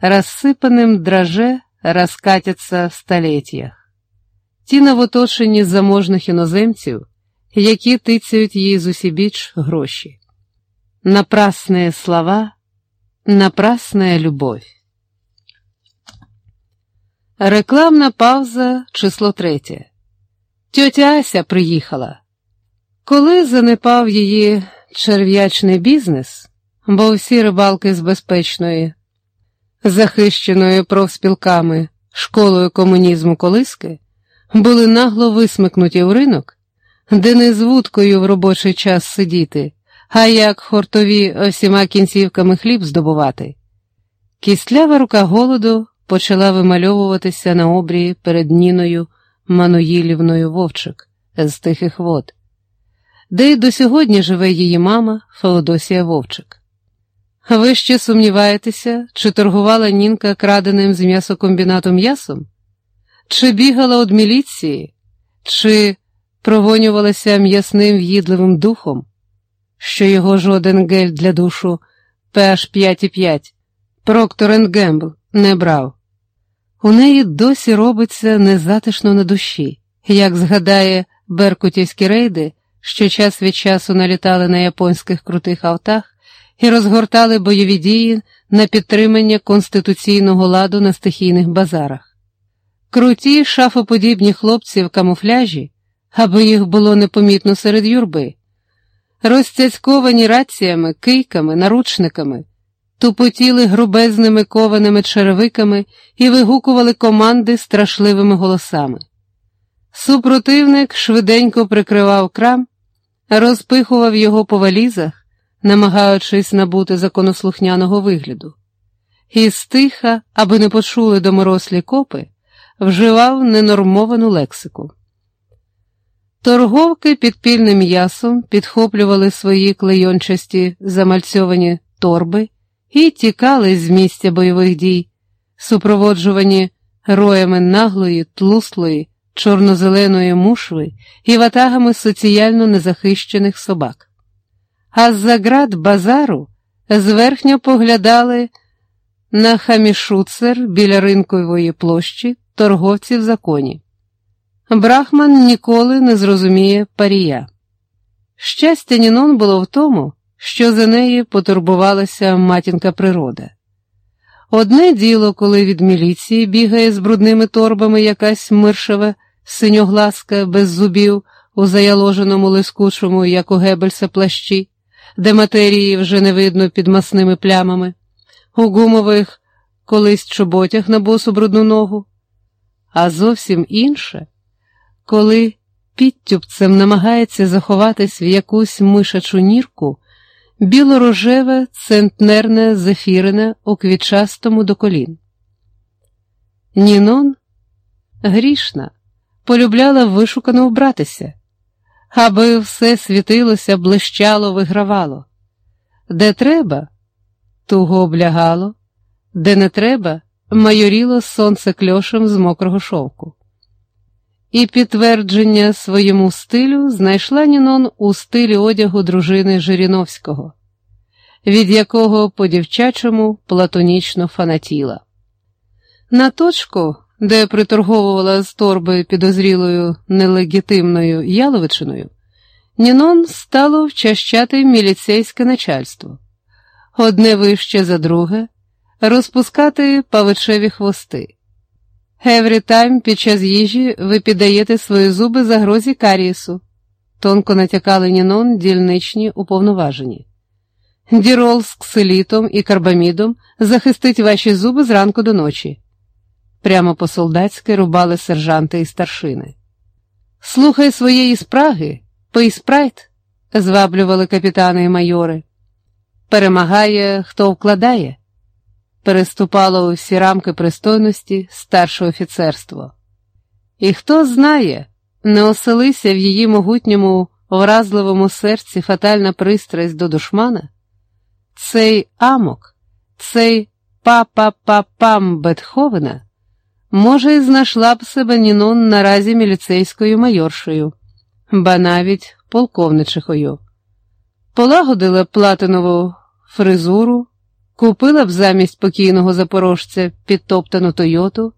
рассыпанным драже розкатяться в століттях. Ті в оточенні заможних іноземців, які тицяють їй з усібіч гроші. Напрасные слова, напрасная любовь. Рекламна пауза, число третє. Тьотя Ася приїхала. Коли занепав її черв'ячний бізнес, бо всі рибалки з безпечної, захищеної профспілками, школою комунізму колиски, були нагло висмикнуті в ринок, де не з вудкою в робочий час сидіти, а як хортові всіма кінцівками хліб здобувати. Кістлява рука голоду почала вимальовуватися на обрії перед Ніною Мануїлівною Вовчик з тихих вод, де й до сьогодні живе її мама Феодосія Вовчик. Ви ще сумніваєтеся, чи торгувала Нінка краденим з м'ясокомбінату м'ясом? Чи бігала від міліції, чи провонювалася м'ясним в'їдливим духом, що його жоден гель для душу PH 5,5 Проктор Гембл не брав. У неї досі робиться незатишно на душі, як згадає беркутівські рейди, що час від часу налітали на японських крутих автах і розгортали бойові дії на підтримання конституційного ладу на стихійних базарах. Круті шафоподібні хлопці в камуфляжі, аби їх було непомітно серед юрби, розцяцьковані раціями, кийками, наручниками, тупотіли грубезними кованими черевиками і вигукували команди страшливими голосами. Супротивник швиденько прикривав крам, розпихував його по валізах, намагаючись набути законослухняного вигляду, і стиха, аби не почули доморослі копи, вживав ненормовану лексику. Торговки підпільним м'ясом підхоплювали свої клейончасті замальцьовані торби і тікали з місця бойових дій, супроводжувані роями наглої, тлуслої, чорно-зеленої мушви і ватагами соціально незахищених собак а з-за град базару зверхньо поглядали на хамішуцер біля ринкової площі торговців законі. Брахман ніколи не зрозуміє парія. Щастя, Нінон було в тому, що за неї потурбувалася матінка природа. Одне діло, коли від міліції бігає з брудними торбами якась миршева синьогласка без зубів у заяложеному лискучому, як у Гебельса плащі де матерії вже не видно під масними плямами, у гумових колись чоботях на босу брудну ногу, а зовсім інше, коли підтюбцем намагається заховатись в якусь мишачу нірку, білорожеве центнерне зефірине у квітчастому до колін. Нінон, грішна, полюбляла вишукано вбратися аби все світилося, блищало, вигравало. Де треба, туго облягало, де не треба, майоріло сонце кльошем з мокрого шовку. І підтвердження своєму стилю знайшла Нінон у стилі одягу дружини Жириновського, від якого по дівчачому платонічно фанатіла. На точку де приторговувала з торби підозрілою нелегітимною яловичиною, Нінон стало вчащати міліцейське начальство, одне вище за друге, розпускати павичеві хвости. Еврі тайм під час їжі ви піддаєте свої зуби загрозі карієсу, тонко натякали Нінон дільничні уповноважені. Дірол з ксилітом і карбамідом захистить ваші зуби зранку до ночі. Прямо по солдатськи рубали сержанти і старшини. Слухай своєї спраги, пий спрайт, зваблювали капітани і майори. Перемагає, хто вкладає, переступало у всі рамки пристойності старше офіцерство. І хто знає, не оселися в її могутньому, вразливому серці фатальна пристрасть до душмана, цей амок, цей па-па-па-пам Бетховена. Може, і знайшла б себе Нінон наразі міліцейською майоршою, ба навіть полковничихою, полагодила платинову фризуру, Купила б замість покійного запорожця підтоптану Тойоту,